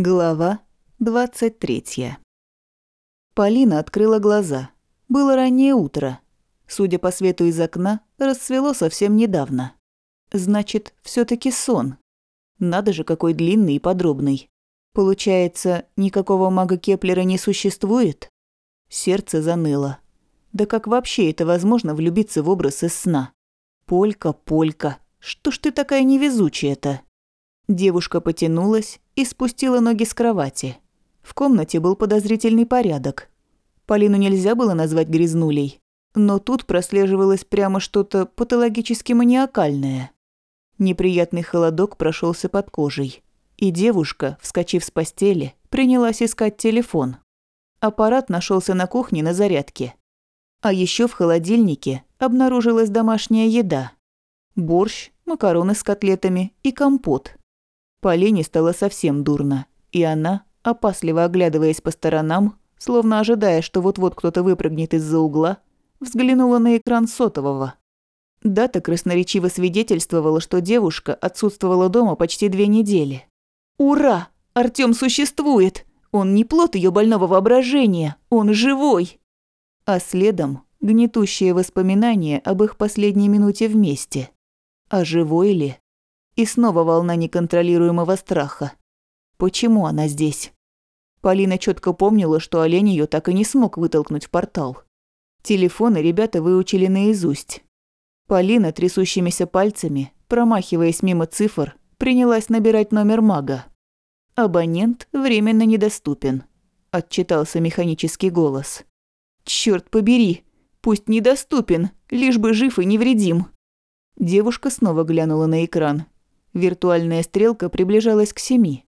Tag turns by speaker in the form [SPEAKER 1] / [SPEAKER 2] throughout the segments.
[SPEAKER 1] Глава 23. Полина открыла глаза. Было раннее утро. Судя по свету из окна, расцвело совсем недавно. Значит, все таки сон. Надо же, какой длинный и подробный. Получается, никакого мага Кеплера не существует? Сердце заныло. Да как вообще это возможно влюбиться в образ из сна? Полька, Полька, что ж ты такая невезучая-то? Девушка потянулась и спустила ноги с кровати. В комнате был подозрительный порядок. Полину нельзя было назвать грязнулей, но тут прослеживалось прямо что-то патологически маниакальное. Неприятный холодок прошелся под кожей, и девушка, вскочив с постели, принялась искать телефон. Аппарат нашелся на кухне на зарядке. А еще в холодильнике обнаружилась домашняя еда. Борщ, макароны с котлетами и компот – Полине стало совсем дурно, и она, опасливо оглядываясь по сторонам, словно ожидая, что вот-вот кто-то выпрыгнет из-за угла, взглянула на экран сотового. Дата красноречиво свидетельствовала, что девушка отсутствовала дома почти две недели. «Ура! Артём существует! Он не плод ее больного воображения, он живой!» А следом гнетущее воспоминание об их последней минуте вместе. А живой ли? И снова волна неконтролируемого страха. Почему она здесь? Полина четко помнила, что олень ее так и не смог вытолкнуть в портал. Телефоны ребята выучили наизусть. Полина трясущимися пальцами, промахиваясь мимо цифр, принялась набирать номер мага. «Абонент временно недоступен», – отчитался механический голос. «Чёрт побери! Пусть недоступен, лишь бы жив и невредим!» Девушка снова глянула на экран Виртуальная стрелка приближалась к семи.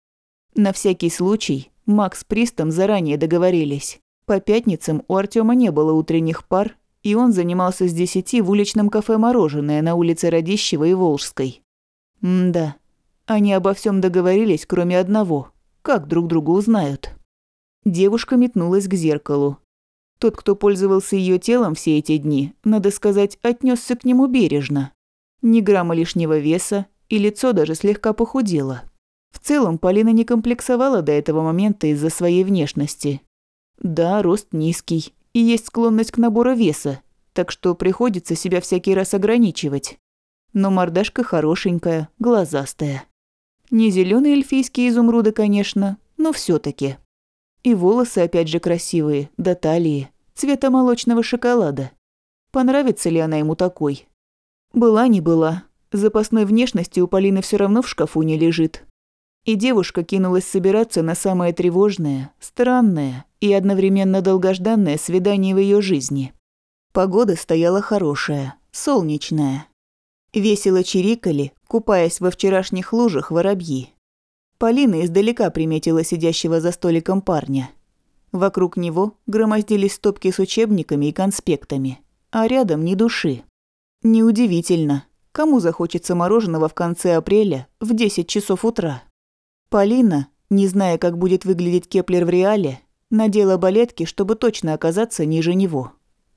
[SPEAKER 1] На всякий случай Макс с Пристом заранее договорились. По пятницам у Артема не было утренних пар, и он занимался с десяти в уличном кафе «Мороженое» на улице Радищева и Волжской. М-да, они обо всем договорились, кроме одного. Как друг друга узнают? Девушка метнулась к зеркалу. Тот, кто пользовался ее телом все эти дни, надо сказать, отнесся к нему бережно. Ни грамма лишнего веса, и лицо даже слегка похудело. В целом Полина не комплексовала до этого момента из-за своей внешности. Да, рост низкий, и есть склонность к набору веса, так что приходится себя всякий раз ограничивать. Но мордашка хорошенькая, глазастая. Не зеленые эльфийские изумруды, конечно, но все таки И волосы опять же красивые, до талии, цвета молочного шоколада. Понравится ли она ему такой? Была не была, Запасной внешности у Полины все равно в шкафу не лежит. И девушка кинулась собираться на самое тревожное, странное и одновременно долгожданное свидание в ее жизни. Погода стояла хорошая, солнечная. Весело чирикали, купаясь во вчерашних лужах воробьи. Полина издалека приметила сидящего за столиком парня. Вокруг него громоздились стопки с учебниками и конспектами, а рядом ни души. Неудивительно, Кому захочется мороженого в конце апреля в 10 часов утра? Полина, не зная, как будет выглядеть Кеплер в реале, надела балетки, чтобы точно оказаться ниже него.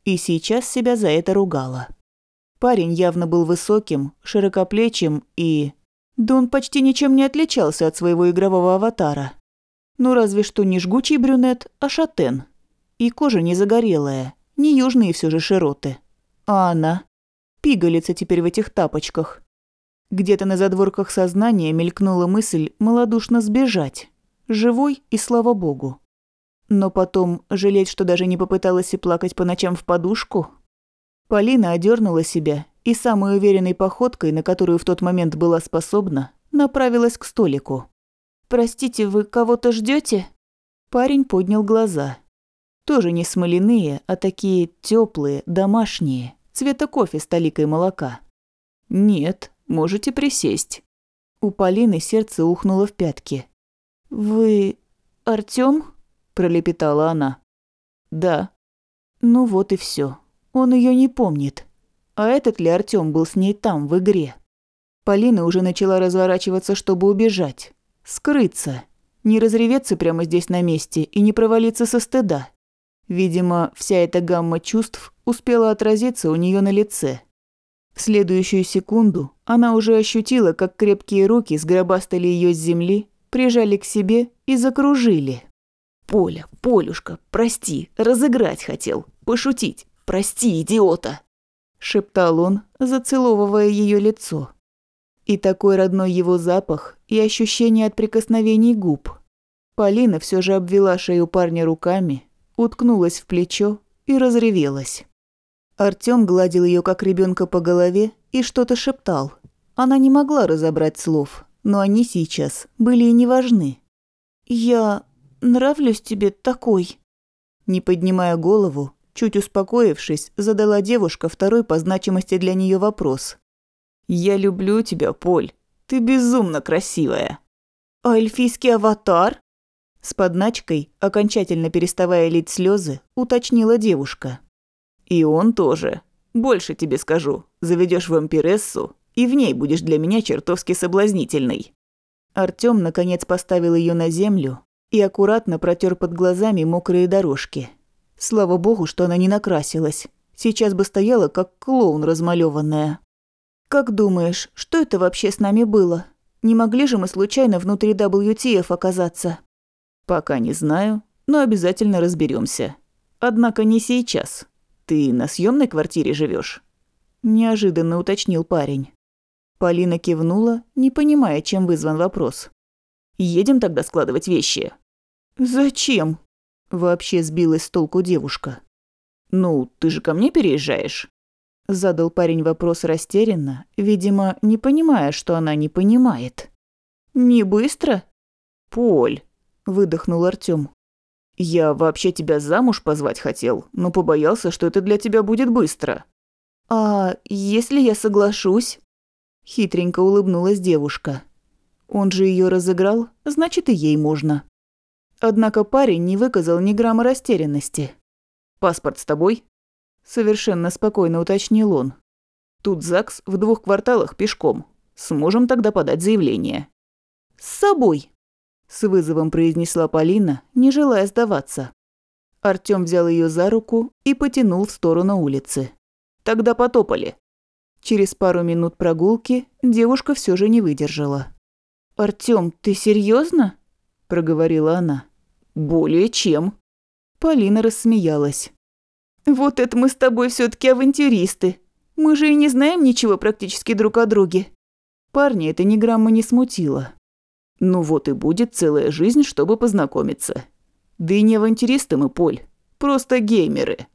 [SPEAKER 1] И сейчас себя за это ругала. Парень явно был высоким, широкоплечим и... Да он почти ничем не отличался от своего игрового аватара. Ну разве что не жгучий брюнет, а шатен. И кожа не загорелая, не южные все же широты. А она? Пигалица теперь в этих тапочках. Где-то на задворках сознания мелькнула мысль малодушно сбежать. Живой и слава богу. Но потом жалеть, что даже не попыталась и плакать по ночам в подушку? Полина одернула себя и самой уверенной походкой, на которую в тот момент была способна, направилась к столику. «Простите, вы кого-то ждете? Парень поднял глаза. Тоже не смоляные, а такие теплые, домашние цвета кофе с толикой молока. «Нет, можете присесть». У Полины сердце ухнуло в пятки. «Вы... Артём?» – пролепетала она. «Да». Ну вот и все. Он ее не помнит. А этот ли Артём был с ней там, в игре? Полина уже начала разворачиваться, чтобы убежать. Скрыться. Не разреветься прямо здесь на месте и не провалиться со стыда. Видимо, вся эта гамма чувств успела отразиться у нее на лице. В следующую секунду она уже ощутила, как крепкие руки сгробастали ее с земли прижали к себе и закружили.
[SPEAKER 2] «Поля, Полюшка, прости, разыграть хотел, пошутить, прости, идиота!»
[SPEAKER 1] шептал он, зацеловывая ее лицо. И такой родной его запах, и ощущение от прикосновений губ. Полина все же обвела шею парня руками, уткнулась в плечо и разревелась. Артём гладил ее как ребенка по голове и что-то шептал. Она не могла разобрать слов, но они сейчас были и не важны. «Я нравлюсь тебе такой?» Не поднимая голову, чуть успокоившись, задала девушка второй по значимости для нее вопрос.
[SPEAKER 2] «Я люблю тебя, Поль. Ты безумно красивая».
[SPEAKER 1] «А эльфийский аватар?» С подначкой, окончательно переставая лить слезы, уточнила девушка.
[SPEAKER 2] «И он тоже. Больше тебе скажу. Заведешь вампирессу, и в ней будешь для меня чертовски соблазнительной».
[SPEAKER 1] Артём наконец поставил ее на землю и аккуратно протер под глазами мокрые дорожки. Слава богу, что она не накрасилась. Сейчас бы стояла, как клоун размалёванная. «Как думаешь, что это вообще с нами было? Не могли же мы случайно внутри WTF оказаться?»
[SPEAKER 2] «Пока не знаю, но обязательно разберемся. Однако не сейчас. Ты на съемной квартире живешь?
[SPEAKER 1] Неожиданно уточнил парень. Полина кивнула, не понимая, чем вызван вопрос.
[SPEAKER 2] «Едем тогда складывать вещи?»
[SPEAKER 1] «Зачем?» Вообще сбилась с толку девушка.
[SPEAKER 2] «Ну, ты же ко мне переезжаешь?»
[SPEAKER 1] Задал парень вопрос растерянно, видимо, не понимая, что она не понимает. «Не быстро?»
[SPEAKER 2] «Поль», – выдохнул
[SPEAKER 1] Артём.
[SPEAKER 2] «Я вообще тебя замуж позвать хотел, но побоялся, что это для тебя будет быстро».
[SPEAKER 1] «А если я соглашусь?» Хитренько улыбнулась девушка. Он же ее разыграл, значит и ей можно. Однако парень не выказал ни грамма растерянности.
[SPEAKER 2] «Паспорт с тобой?»
[SPEAKER 1] Совершенно спокойно уточнил он.
[SPEAKER 2] «Тут ЗАГС в двух кварталах пешком. Сможем тогда подать заявление».
[SPEAKER 1] «С собой!» С вызовом произнесла Полина, не желая сдаваться. Артём взял ее за руку и потянул в сторону улицы.
[SPEAKER 2] «Тогда потопали».
[SPEAKER 1] Через пару минут прогулки девушка все же не выдержала. «Артём, ты серьезно? проговорила она.
[SPEAKER 2] «Более чем».
[SPEAKER 1] Полина рассмеялась. «Вот это мы с тобой все таки авантюристы. Мы же и не знаем ничего практически друг о друге». Парня это ни грамма не смутило.
[SPEAKER 2] «Ну вот и будет целая жизнь, чтобы познакомиться. Да и не авантюристы мы, Поль, просто геймеры».